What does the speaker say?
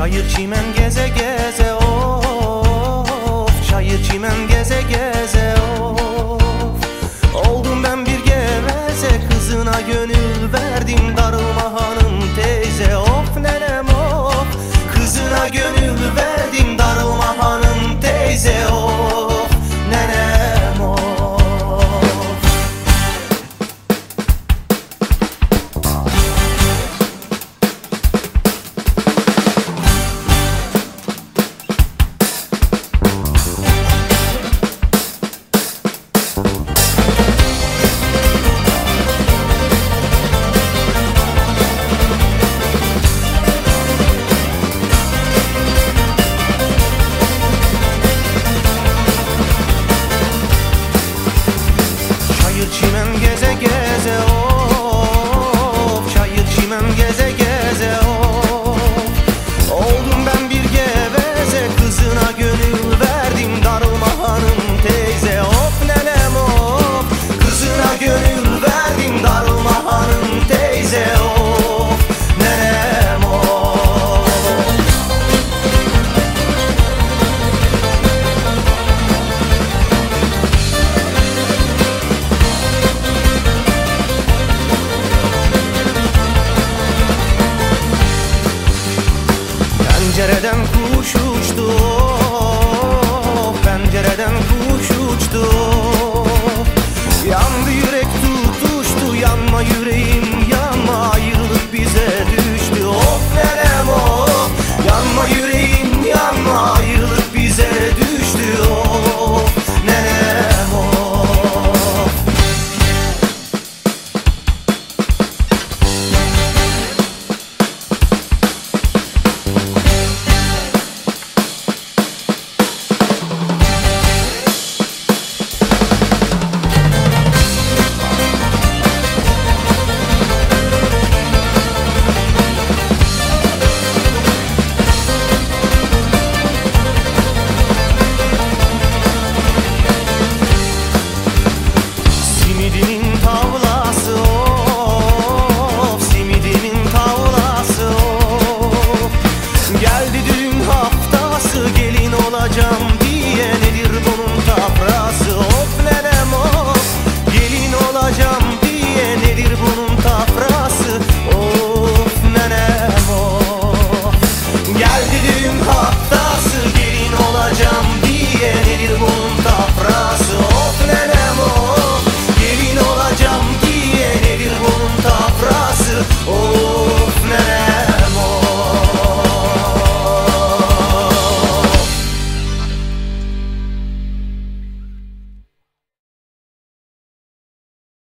Çayır çimen geze geze of. Çayır çimen geze geze of. Oldum ben bir geveze kızına gönül parece que Pencereden kuş uçtu Pencereden kuş uçtu.